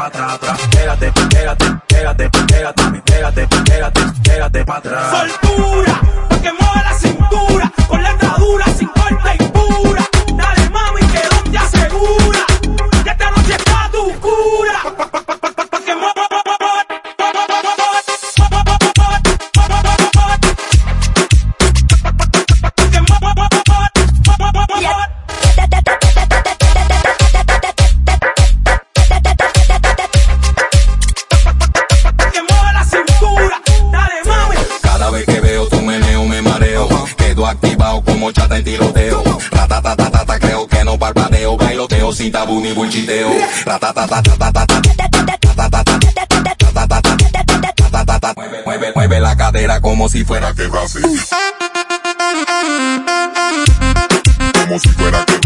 pa' atrás, atrás. Pégate, pégate, pégate, pégate, pégate, pégate, pégate, pa' atrás. ¡Soltura! activado como chata en tiroteo. Ratatatatata, creo que no parpadeo, bailoteo sin tabú ni bulchiteo. Mueve, mueve, la cadera como si fuera que Brasil. Como si fuera que